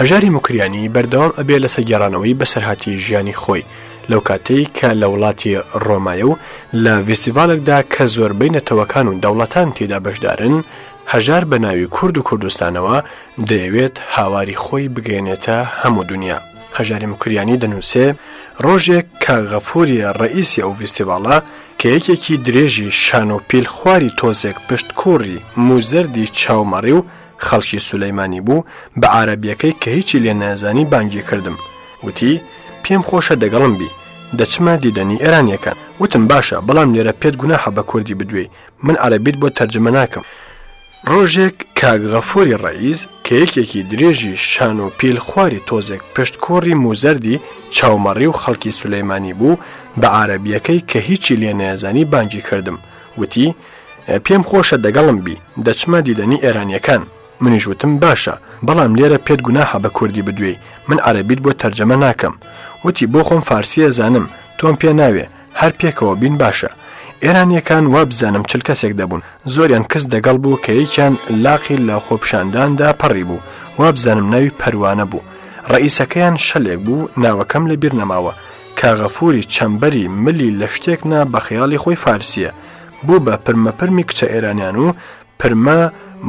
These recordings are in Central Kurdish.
هەژاری موکریانی بەردەوام ئەبێ لەسەر گێڕانەوەی بەسەرهاتی ژیانی خۆی لەو کاتەی کە لە وڵاتی ڕۆمایە و لە ڤستیڤالێکدا کە زۆربەی نەتەوەکان و دەوڵەتان تێدا بەشدارن هەژار بە ناوی کورد و کوردستانەوە دەیەوێت هاواری خۆی بگەێنێتە هەموو دنیا. هەژاری مکریانی دەنووسێ ڕۆژێک کە غەفوری ڕئیسی ئەو ڤستیڤالە کە یەکێکی درێژی شان و پیل خواری تۆزێک پشت کووڕی موو زەردی چاو مەڕی و خەڵکی سولەیمانی بوو، بە عارەبییەکەی کە هیچی لێ نایانزانی بانگی کردم. وتی، پێم خۆشە دەگەڵم بی. دەچمە دیدەنی ئێرانییەکان. وتم باشە، بەڵام لێرە پێت گوناحە بە کوردی بدوێی. من عارەبیت بۆ تەرجەمە ناکەم. ڕۆژێک کاک غەفوری ڕەئیس کە یەکێکی درێژی شان و پیل خواری تۆزێک پشت کۆڕی موزەردی چاو مەڕی و خەڵکی سولەیمانی بوو بە عارەبیەکەی کە هیچی لێ نەیەزانی بانگی کردم وتی پێم خۆشە دەگەڵم بی دەچمە دیدەنی ئێرانیەکان منیش وتم باشە بەڵام لێرە پێت گوناحە بە کوردی بدوێی من عەرەبیت بۆ تەرجەمە ناکەم وتی بۆ خۆم فارسی ئەزانم تۆم پێ ناوێ هەر پێکەوە بین باشە. ئێرانیەکان وابزانم چل کەسێک دەبوون زۆریان کز دەگەڵ بوو کە یەکیان لاقی لە خۆپشانداندا پەڕی بوو وابزانم ناوی پەروانە بوو ڕئیسەکەیان شەلێک بوو ناوەکەم لە بیر نەماوە کاغەفوری چەمبەری ملی لە شتێک نا بە خەیاڵی خۆی فارسیە بوو بە پرمەپرمی کچە ئێرانیان و پرمە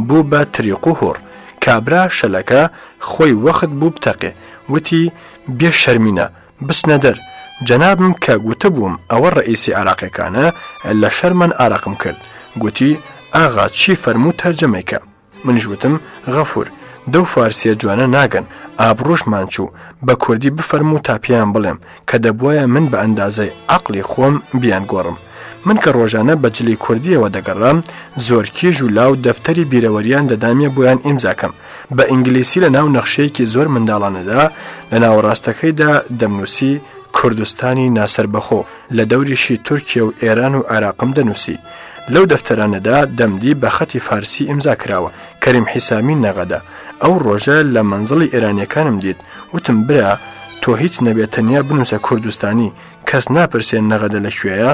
بوو بە تریق و هۆڕ کابرا شەلەکە خۆی وەخت بوو بتەقێ وتی بێ شەرمینە بچنەدەر جەنابم کە گوتبووم ئەوە ڕەئیسی عێراقیەکانە لە شەرمان ئارەقم کرد گوتی ئاغا چی فەرموو تەرجەمەی کە منیش وتم غەفور دەو فارسیە جوانە ناگەن ئابڕوشمان چوو بە کوردی بفەرموو تا پێیان بڵێم کە دەبوایە من بە ئەندازەی عەقڵی خۆم بیان گۆڕم من کە ڕۆژانە بە جلی کوردیەوە دەگەڕام زۆر کیژ و لاو دەفتەری بیرەوەریان دەدامیە بۆیان ئیمزاکەم بە ئینگلیسی لە ناو نەخشەیەکی زۆر منداڵانەدا لە ناوەڕاستەکەیدا دەمنووسی کوردستانی ناسەربەخۆ لە دەوریشی تورکیە و ئێران و عێراقم دەنووسی لەو دەفتەرانەدا دەمدی بە خەتی فارسی ئیمزا کراوە کەریم حیسامی نەغەدە ئەو ڕۆژە لە مەنزڵی ئێرانیەکانم دیت وتم برا تۆ هیچ نەبێت تەنیا بنووسە کوردستانی کەس ناپرسێن نەغەدە لە کوێیە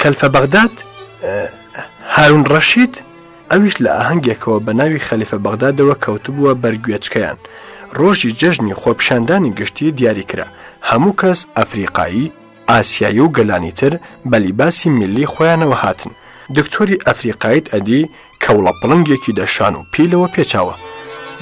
کەلفە بەغداد هارون ڕەشید ئەویش لە ئاهەنگێکەوە بە ناوی خەلیفە بەغدادەوە کەوتبووە بەرگوێچکەیان ڕۆژی جەژنی خۆپیشاندانی گشتی دیاری کرا هەموو کەس ئەفریقایی ئاسیایی و گەلانی تر بە لیباسی میلی خۆیانەوە هاتن دکتۆری ئەفریقایت ئەدی کەوڵە پڵنگێکی دەشان و پێی لەوە پێچاوە.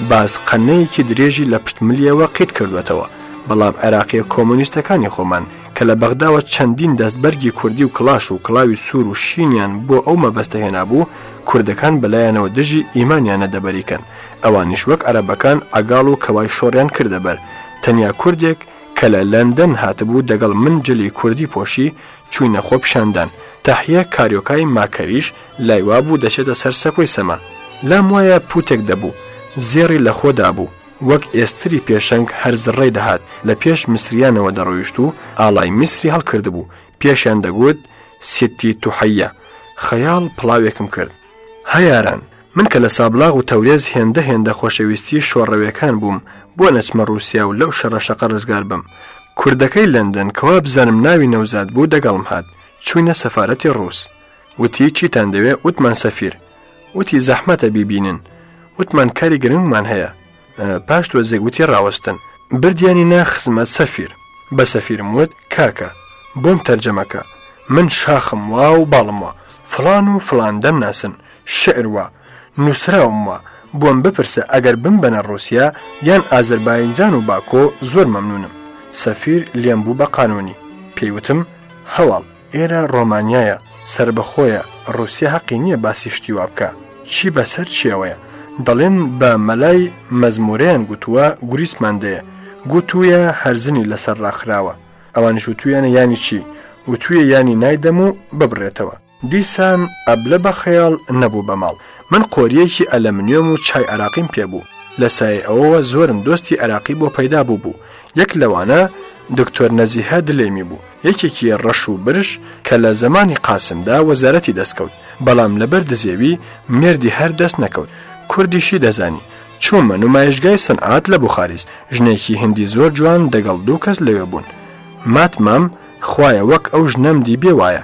باز قەننەیەکی درێژی لە پشت ملیەوە قیت کردووەتەوە، بەڵام عێراقییە کۆمۆنیستەکانی خۆمان کە لە بەغداوە چەندین دەست بەرگی کوردی و کڵاش و کڵاوی سوور و شینیان بۆ ئەو مەبەستە هێنابوو کوردەکان بەلایانەوە دژی ئیمانیانە دەبەریکەن ئەوانیش وەک عەرەبەکان عەگاڵ و کەوای شۆڕیان کردە بەر تەنیا کوردێک کە لە لەندەن هاتبوو دەگەڵ من جلی کوردی پۆشی چووینە خۆپیشاندان تەحیە کاریۆکای ماکەریش لای وابوو دەچێتە سەر سەکۆی سەما. لام وایە پووتێک دەبوو. زێڕی لە خۆدا بوو. وەک ئێستری پێشەنگ هەر زڕەی دەهات. لە پێش میسرییانەوە دەڕۆیشت و ئاڵای میسری هەڵکردبوو. پێشیان دەگوت، ستی توحەیە. خەیاڵ پڵاوێکم کرد. ها یاران! من کە لە سابڵاغ و تەورێز هێندە هێندە خۆشەویستی شۆڕەوێکان بووم، بۆ نەچمە ڕووسیا و لەو شەڕە شەقە ڕزگار بم؟ کوردەکەی لەندەن کە وابزانم ناوی نەوزاد بوو دەگەڵم هات. چووینە سەفارەتی ڕووس. وتی چیتان دەوێ وتمان سەفیر وتی زەحمەتە بیبینن وتمان کاری گرنگمان هەیە پاش تۆزێک وتی ڕاوەستن بردیانی نا خزمەت سەفیر بە سەفیرم وت کاکە بۆم تەرجەمەکە من شاخم وا و باڵم وە فلان و فلان دەم ناسن شعر وە نووسراوم وە بۆم بپرسە ئەگەر بم بەنە ڕوسیا یان ئازرباینجان و باکۆ زۆر مەمنونم سەفیر لێم بوو بە قانونی پێیوتم هەواڵ ئێرە ڕۆمانیایە سەربەخۆیە ڕوسیا هەقی نییە باسی شتی وا بکە چی بەسەر چێوەیە دەڵێن بە مەلای مەزمورەیان گوتووە گوریسمان دێ گوتوویە هەرزنی لەسەر ڕاخراوە ئەوانش وتویانە ینی چی وتویە ینی نایدەم و ببڕێتەوە دیسان ئەبلە بە خەیاڵ نەبوو بە ماڵ من قۆریەکی ئەلەمنیۆم و چای عراقیم پێبوو لە سای ئەوەوە زۆرم دۆستی عراقی بۆ پەیدا بوو بوو یەک لەوانە دکتۆر نەزیهە دلێمی بوو یەکێکی ڕەش و برژ کە لە زەمانی قاسمدا وەزارەتی دەستکەوت، بەڵام لەبەر دزێوی مێردی هەر دەست نەکەوت، کوردیشی دەزانی. چوومە نومایشگای سنعات لە بوخاریست، ژنێکی هندی زۆر جوان دەگەڵ دوو کەس لەوێ بوون. مات مام، خوایە وەک ئەو ژنەم دیبێ وایە.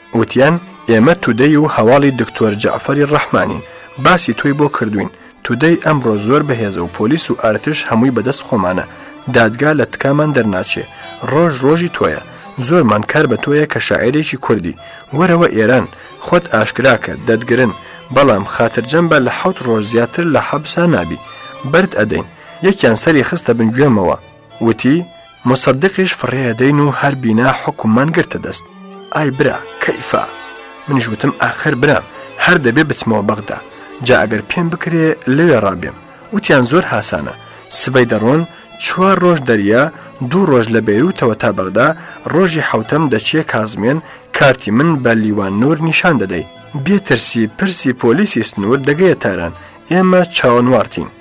وتیان ئێمە تودەی و هەواڵی دکتۆر جەعفەری ڕەحمانین باسی تۆی بۆ کردوین تودەی ئەمڕۆ زۆر بەهێزە و پۆلیس و ئارتش هەمووی بەدەست خۆمانە دادگا لە تکامان دەرناچێ ڕۆژ ڕۆژی تۆیە زۆرمان کار بە تۆیە کە شاعرێکی کوردی وەرەوە ئێران خۆت ئاشکراکە دەتگرن بەڵام خاترجەم بە لە حەوت ڕۆژ زیاتر لە حەبسا نابی بەرت ئەدەین یەکیان سەری خستە بن گوێمەوە وتی، موسەددیقیش فڕێیە دەین و هەر بینا حوکممان گرتە دەست. ئای برا، کەیفا؟ منیش وتم، ئاخر برام، هەر دەبێ بچمەوە بەغدا. جا ئەگەر پێم بکرێ لەوێ ڕابێم. وتیان زۆر هاسانە. سبەی دەڕۆن، چوار ڕۆژ دەریا، دوو ڕۆژ لە بەیرووتەوە تا بەغدا، ڕۆژی حەوتەم دەچیە کازمێن، کارتی من بە لیوا نوور نیشان دەدەی. بێ ترسی پرسی پۆلیسی سنوور دەگەیە تاران، ئێمە چاوەنواڕتین.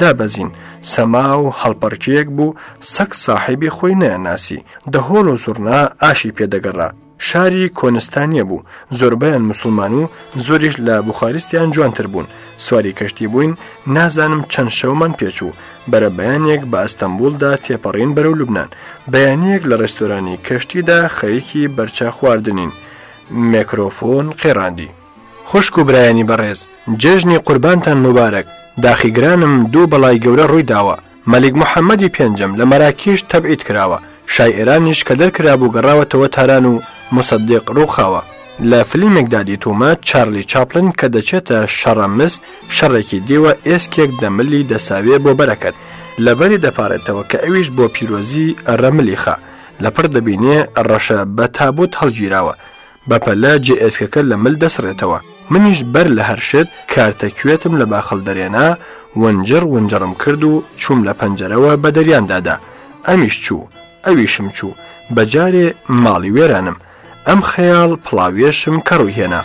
دابەزین، سەما و هەڵپەڕکێیەک بوو، سەگ ساحێبی خۆی نەیانناسی، دەهۆڵ و زوڕنا ئاشی پێ دەگەڕا. شاری کۆنستانیە بوو، زۆربەیان موسڵمان و زۆریش لە بوخاریستیان جوانتر بوون، سواری کەشتی بووین، نازانم چەند شەومان پێ چوو، بەرەبەیانێک بە ئەستەمبوڵدا تێپەڕین بەرەو لوبنان، بەیانییەک لە ڕێستۆرانی کەشتیدا خەریکی بەرچە خواردنین. مێکرۆفۆن قێڕاندی. خوشک و برایانی بەڕێز جێژنی قوربانتان موبارەک داخی گرانم دوو بەڵای گەورە ڕووی داوە مەلیک محەمەدی پێنجەم لە مەراکیش تەبعید کراوە شای ئێرانیش کە دەرکرابوو گەڕاوەتەوە تاران و موسەدیق ڕووخاوە لە فلیمێکدا دیتوومە چارلی چاپلن کە دەچێتە شەڕە مس شەڕێکی دیوە ئێسکێک دەملی دەساوێ بۆ بەرەکەت لەبەری دەپارێتەوە کە ئەویش بۆ پیرۆزی ڕەملی خا لەپڕ دەبینێ ڕەشە بە تابوت هەڵگیراوە بەپەلە جێ ئێسکەکە لە مل دەسڕێتەوە، منیش بەر لە هەر شت کارتە کوێتم لە باخەڵ دەرێنا، ونجڕ ونجڕم کرد و چووم لە پەنجەرەوە بە دەریان دادا. ئەمیش چوو. ئەویشم چوو. بە جارێ ماڵی وێرانم. ئەم خەیاڵ پڵاویەشم کە ڕووی هێنا.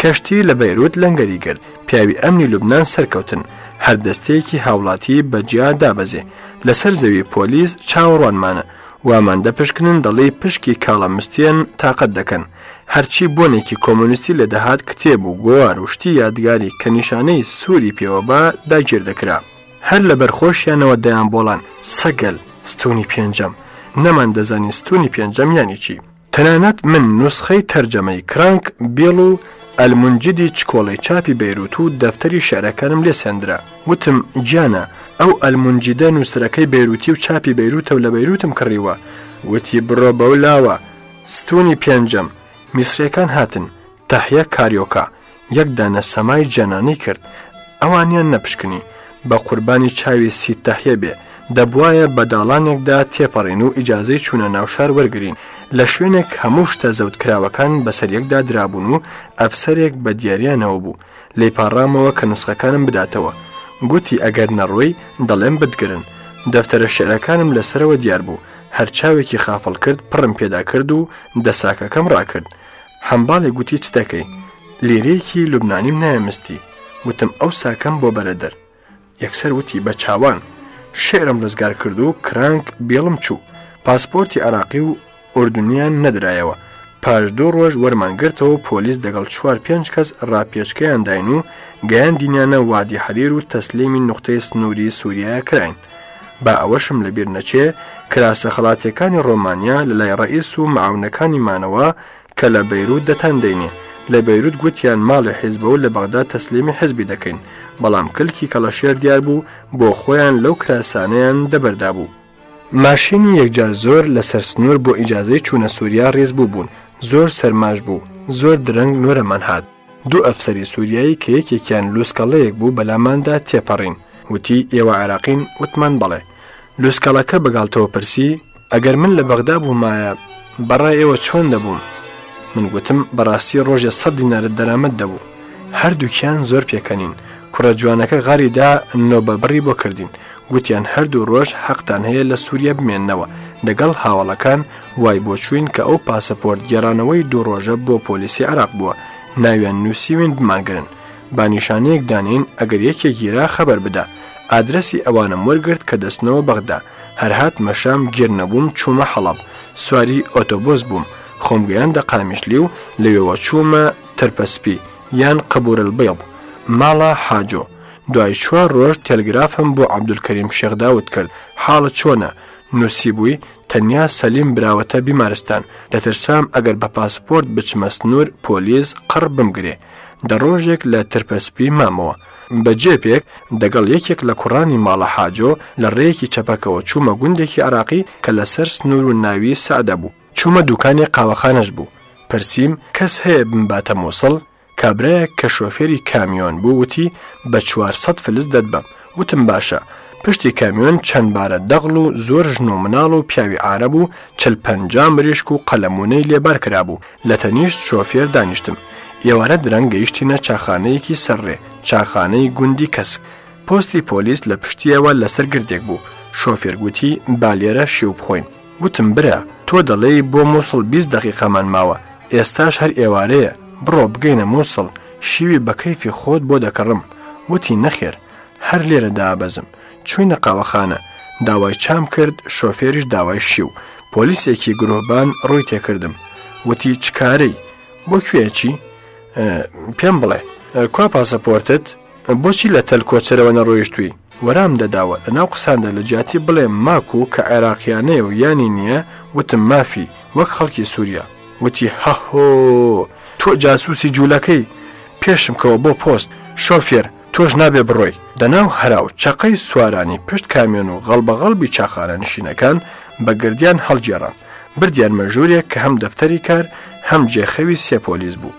کەشتی لە بەیروت لەنگەری گرت پیاوی ئەمنی لوبناان سەرکەوتن هەر دەستەیەکی هاوڵاتی بەجیا دابەزێ لەسەر زەوی پۆلیس چاوەڕوانمانە وامان دەپشکنن دەڵی پشکی کاڵە مستێن تااقەت دەکەن هەرچی بۆنێکی کۆمۆنیستی لە دەهات کتێب و گۆوار و شتی یادگاری کە نیشانەی سووری پێوە با داگیر دەکرا. هەر لە بەر خۆشیانەوە دەیانبۆڵان، سەگەل، ستوونی پێنجەم! نەمان دەزانی ستوونی پێنجەم یانی چی. تەنانەت من نوسخەی تەرجەمەی، کرانک بیڵ، و، ئەلمونجیدی چکۆڵەی چاپی بەیرووت و دەفتەری شیعرەکانم لێ سەندرا. وتم، گیانە، ئەو ئەلمونجیدە نووسەرەکەی بەیرووتی و چاپی بەیرووتە و لە بەیرووتم کڕیوە. وتی، بڕۆ بەو لاوە! ستوونی پێنجەم، میسرییەکان هاتن، تەحیە کاریۆکا، یەک دانە سەمای جەنانی کرد، ئەوانیان نەپشکنی، بە قوربانی چاوی سید تەحیە بێ، دەبوایە بە داڵانێکدا تێپەڕین و ئیجازەی چوونە ناو شار وەرگرین، لە شوێنێک هەموو شتە زەوتکراوەکان بەسەر یەکدا درابوون و ئەفسەرێک بە دیاریانەوە بوو، لێی پاڕامەوە کە نوسخەکانم بداتەوە، گوتی ئەگەر نەڕۆی دەڵێم بتگرن، دەفتەرە شیعرەکانم لە سەرەوە دیار بوو، هەر چاوێکی خافڵ کرد پڕم پێدا کرد و دەساکەکەم ڕاکرد. حەمباڵی گوتی چ دەکەی؟ لیرەیەکی لوبنانیم نایەمستی. گوتم ئەو ساکەم بۆ بەرە دەر. یەکسەر وتی بە چاوان شعرم ڕزگار کرد و کرانک بێڵم چوو پاسپۆرتی عراقی و ئۆردنیان نەدرایەوە پاش دوو ڕۆژ وەرمان گرتەوە پۆلیس دەگەڵ چوار پێنج کەس ڕاپێچکەیان داین و گەیاندینیانە وادی حەریر و تەسلیمی نقطەی سنووری سووریایە کراین با ئەوەشم لەبیر نەچێ کراسە خەڵاتیەکانی ڕۆمانیا لە لای ڕئیس و معاونەکانی مانەوە کە لە بەیروت دەتان دەینێ. لە بەیروت گوتیان ماڵی حیزبە و لە بەغدا تەسلیمی حیزبی دەکەین، بەڵام کلکی کەڵەشێر دیار بوو، بۆ خۆیان لەو کراسانەیان دەبەر دابوو. ماشینی یەکجار زۆر لە سەر سنوور بۆ ئیجازەی چوونە سووریا ڕیز بووبوون، زۆر سەرماش بوو، زۆر درەنگ نۆرەمان هات. دوو ئەفسەری سووریایی کە یەکێکیان لووسکەڵەیەک بوو بەلاماندا تێپەڕین، وتی ئێوە عێراقین؟ وتمان بەڵێ. لووسکەڵەکە بە گاڵتەوە پرسی. ئەگەر من لە بەغدا بوومایە بەڕای ئێوە چۆن دەبووم؟ من گوتم بەڕاستی ڕۆژێ سەد دینارت دەرامەت دەبوو، هەردووکیان زۆر پێکەنین، کوڕە جوانەکە غاری دا نۆ بە بڕی بۆ کردین، گوتیان هەردوو ڕۆژ حەقتان هەیە لە سووریە بمێننەوە، دەگەڵ هاوەڵەکان وای بۆ چووین کە ئەو پاسەپۆرت گێڕانەوەی دوو ڕۆژە بۆ پۆلیسی عێراق بووە، ناویان نووسیوین بمانگرن، با نیشانەیەک دانێین ئەگەر یەکێک گیرا خەبەر بدە ئادرەسی ئەوانم وەرگرت کە دەستنەوە بەغدا هەر هات مەشام گێر نەبووم چوومە حەڵب سواری ئۆتۆبۆس بووم خۆم گەیان دە قامیشلی و لەوێوە چوومە تەرپەسپی یان قەبورەلبەیڵ ماڵە حاجۆ دوای چوار ڕۆژ تێلگرافم بۆ عەبدولکەریم شێخ داود کرد حاڵت چۆنە نووسی بووی تەنیا سەلیم براوەتە بیمارستان دەترسام ئەگەر بە پاسپۆرت بچمە سنوور پۆلیس قڕ بمگرێ دە ڕۆژێک لە ترپە سپی مامەوە. بە جێپێک دەگەڵ یەکێک لە کوڕانی ماڵە حاجۆ لە ڕێیەکی چەپەکەوە چوومە گوندێکی عەراقی کە لە سەر سنوور و ناوی سەعدە بوو. چوومە دووکانێک قاوەخانەش بوو. پرسیم کەس هەیە بمباتە مووسڵ؟ کابرایەک کە شۆفێری کامیۆن بوو وتی بە چوار سەد فلس دەتبەم. وتم باشە پشتی کامیۆن چەند بارە دەغڵ و زۆر ژن و مناڵ و پیاوی عارەب و چل پەنجا مریشک و قەلەمونەی لێ بار کرابوو لە تەنیشت شۆفێر دانیشتم ئێوارە درەنگ گەیشتینە چاخانەیەکی سەر ڕێ چاخانەی گوندی کەسک پۆستی پۆلیس لە پشتیەوە لەسەر گردێک بوو شۆفێر گوتی بالێرە شێو بخۆین وتم برا تۆ دەڵێی بۆ مووسڵ بیست دەقیقەمان ماوە، ئێستاش هەر ئێوارەیە، بڕۆ بگەینە مووسڵ، شیوی بە کەیفی خۆت بۆ دەکڕم. وتی نەخێر، هەر لێرە دابەزم. چووینە قاوەخانە. داوای چام کرد، شۆفێریش داوای شیو. پۆلیسێکی گروهبان ڕووی تێ کردم. وتی چ کارەی؟ بۆ کوێ ئەچی؟ پێم بڵێ. کوا پاسەپۆرتت؟ بۆچی لە تەل کۆچەرەوە نەڕۆیشتووی؟ وەرام دەداوە لەناو قساندا لەجیاتی بڵێم ماک و کە عێراقیانەیە و یانی نیە وتم مافی وەک خەڵکی سوریا وتی هەهۆ تۆ جاسوسی جولەکەی پێشم کەوە بۆ پۆست شۆفێر تۆش نابێ بڕۆی دەناو هەراو چەقەی سوارانی پشت کامیۆن و غەڵبەغەڵبی چاخانە نشینەکان بە گردیان هەڵگێڕام بردیانمە ژورێک کە هەم دەفتەری کار هەم جێ خەوی سێ پۆلیس بوو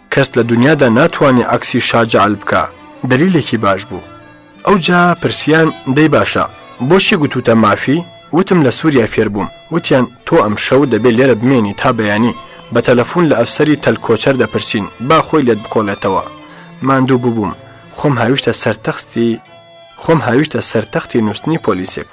کەس لە دونیادا ناتوانێ عەکسی شا جەعل بکا دەلیلێکی باش بوو. ئەوجا پرسیان دەی باشە بۆچی گوتووتە مافی؟ وتم لە سووریا فێر بووم. وتیان تۆ ئەمشەو دەبێ لێرە بمێنی تا بەیانی. بە تەلەفوون لە ئەفسەری تەل کۆچەر دەپرسین با خۆی لێت بکۆڵێتەوە. ماندوو ببووم. خۆم هاویشتە سەر تەختی خۆم هاویشتە سەر تەختی نووستنی پۆلیسێک.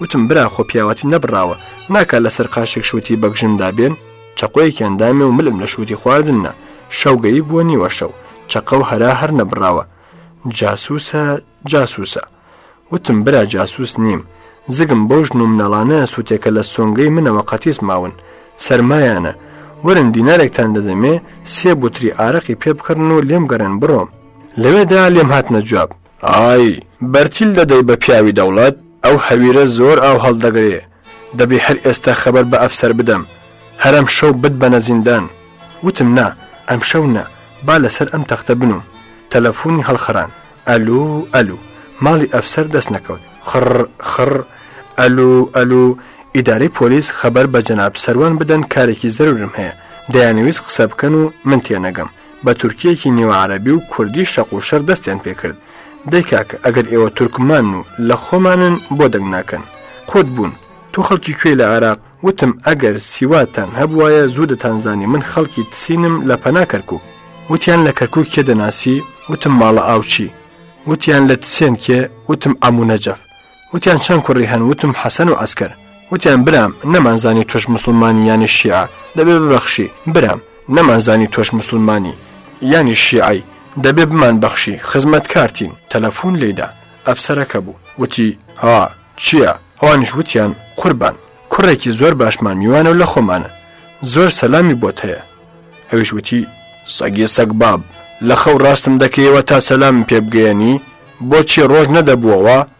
وتم برا خۆ پیاوەتی نەبڕاوە ناکا لەسەر قاشێک شووتی بەکژمدا بێن چەقۆیەکیان دامێ و ملم لە شووتی خواردننا شەو گەی بووە نیوە شەو چەقە و هەرا هەر نەبراوە جاسوسە جاسوسە وتم برا جاسوس نیم زگم بەو ژن و مناڵانە سووتێکە لە سۆنگەی منەوە قەتیس ماون سەرمایانە ورن دینارێکتان دەدەمێ سێ بوتری ئارەقی پێ بکڕن و لێم گەڕێن بڕۆم لەوێدا لێم هاتنە جواب ئای بەرتیل دەدەی بە پیاوی دەوڵەت؟ ئەو هەویرە زۆر ئاو هەڵدەگرێ دەبێ هەر ئێستا خەبەر بە ئەفسەر بدەم هەر ئەمشەو بتبەنە زیندان وتم نا ئەمشەو نا با لەسەر ئەم تەختە بنووم تەلەفوونی هەڵخران ئەلو ئەلو ماڵی ئەفسەر دەست نەکەوت خڕ خڕ ئەلو ئەلو ئیدارەی پۆلیس خەبەر بە جەناب سەروان بدەن کارێکی زەرورم هەیە دەیانویست قسە بکەن و من تێنەگەم بە تورکیەکی نێو عەرەبی و کوردی شەق و شەر دەستیان پێ کرد دەی کاکە ئەگەر ئێوە تورکمانن و لە خۆمانن بۆ دەنگ ناکەن قوت بوون تۆ خەڵکی کوێی لە عێراق وتم ئەگەر سیواتان هەبوایە زوو دەتانزانی من خەڵکی تسینم لە پەنا کەرکوک وتیان لە کەرکوک کێ دەناسی وتم ماڵە ئاوچی وتیان لە تسێن کێ وتم ئەمو نەجەف وتیان چەند کوڕی هەن وتم حەسەن و عسکەر وتیان برام نەمانزانی تۆش مسلمانی یانی شیعە دەبێ ببەخشی برام نەمان زانی تۆش موسلمانی یانی شیعەی دەبێ بمان بەخشی خزمەت کارتین تەلەفون لێیدا ئەفسەرەکە بوو وتی ها چیە ئەوانیش وتیان قوربان کوڕێکی زۆر باشمان میوانە و لە خۆمانە زۆر سەلامی بۆت هەیە ئەویش وتی سەگی سەگ باب لە خەو ڕاستم دەکەیەوە تا سەلامم پێ بگەیەنی بۆچی ڕۆژ نەدەبووەوە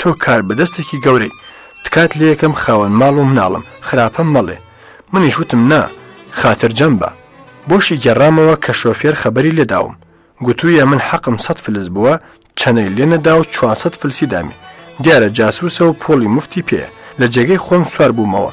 تۆ کاربەدەستێکی گەورەی تکات لە یەکەم خاوەن ماڵ و مناڵم خراپە مەڵێ منیش وتم نا خاتر جەم بە بۆشی گەڕامەوە کە شۆفێر خەبەری لێداوم گوتوویە من حەقم سە فلس بووە چەنەی لێ نەدا و 400 فلسی دامی دیارە جاسووسە و پۆڵی مفتی پێ لە جێگەی خۆم سوار بوومەوە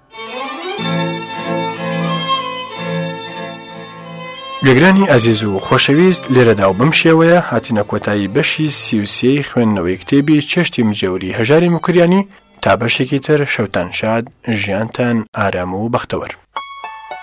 گوێگرانی ئازیز و خۆشەویست لێرەدا و بەم شێوەیە هاتینە کۆتایی بەشی سیوسی خوێندنەوەی کتێبی چێشتی مجێوری هەژاری مکریانی تا بەشێکی تر شەوتان شاد ژیانتان ئارام و بەختەوەر.